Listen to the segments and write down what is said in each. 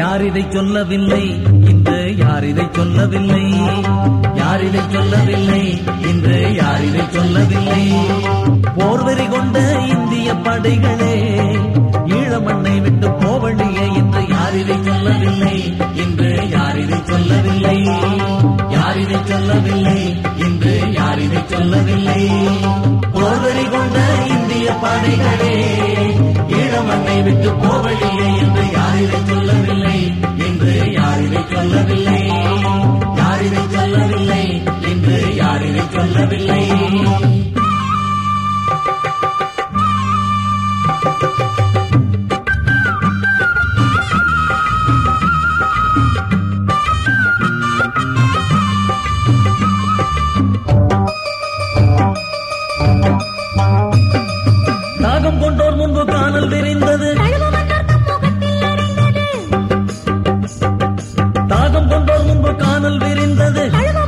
யார் இதை சொல்லவில்லை இன்று யார் இதை சொல்லவில்லை. யார் இதை சொல்லவில்லை இன்று யார் இதை சொல்லவில்லை. போர்வெறி கொண்ட இந்திய படைகளே ஈழ மண்ணை விட்டு போவழியே இன்று யார் இதை சொல்லவில்லை இன்று யார் இதை சொல்லவில்லை. யார் இதை சொல்லவில்லை இன்று யார் இதை சொல்லவில்லை. போர்வெறி கொண்ட இந்திய படைகளே ஈழ மண்ணை விட்டு போவழியே என்று யார் இதை சொல்லவில்லை. தாகம் கொண்டோர் முன்பு காணல் விரிந்தது. தாகம் கொண்டோர் முன்பு காணல் விரிந்தது. தழுவ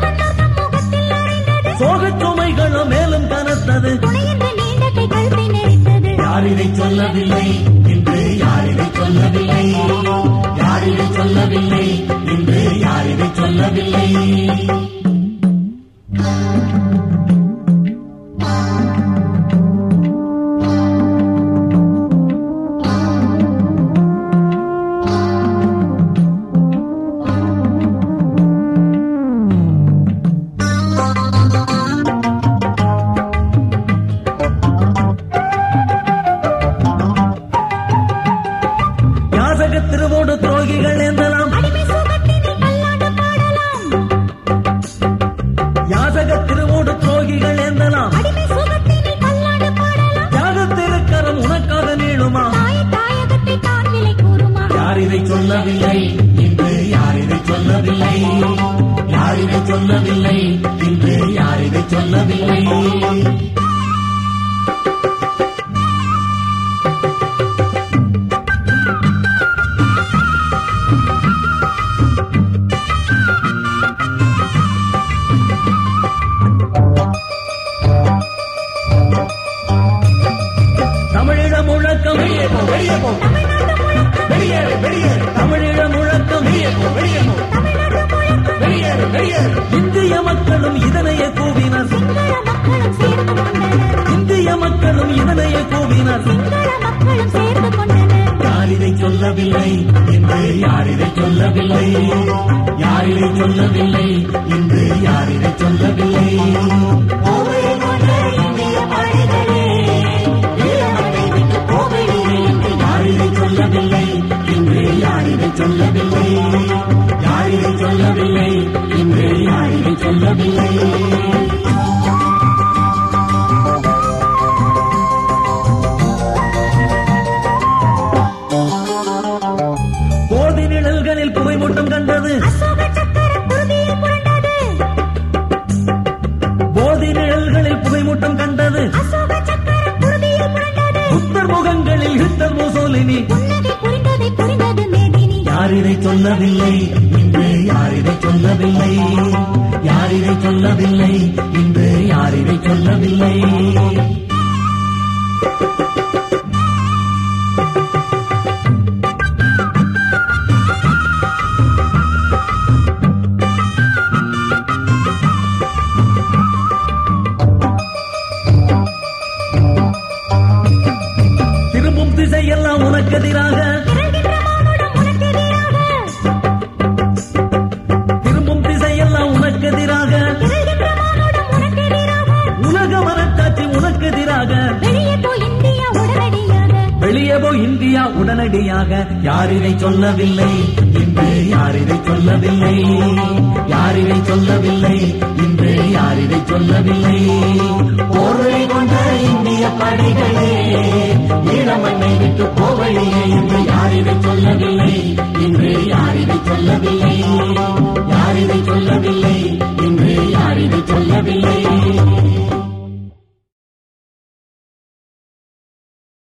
சோகச் சுமைகளும் மேலும் கனத்தது. யார் இதை சொல்லவில்லை இன்று யார் இதை சொல்லவில்லை. யார் இதை சொல்லவில்லை இன்று யார் இதை சொல்லவில்லை. யார் சொல்லவில்லை. என்று யார் இதை சொல்லவில்லை? யார் இதை சொல்லவில்லை? என்று யார் இதை சொல்லவில்லை? போவதை கொண்ட இந்திய படைகளே, போதி நிழல்களில் புகைமூட்டம் கண்டது. புத்தர் முகங்களில் ஹிட்லர் முசோலினி யார் இதை சொல்லவில்லை? இன்று யார் இதை சொல்லவில்லை? யார் இதை சொல்லவில்லை? இன்று யார் இதை சொல்லவில்லை? திசையெல்லாம் திரும்பும் திசையெல்லாம் உனக்கெதிராக. திரள்கின்ற உலக வரட்டாட்சி உனக்கெதிராக. வெளியே வெளியே போ இந்தியா உடனடியாக. யார் இதை சொல்லவில்லை? இன்று யார் இதை சொல்லவில்லை? யார் இதை சொல்லவில்லை? இன்று யார் இதை சொல்லவில்லை? போர்வை கொண்ட பழைய படிகளே ஈழமண்ணை விட்டு போவழியே இன்று யாரிடை சொல்லவில்லை? இன்று யாரிடை சொல்லவில்லை?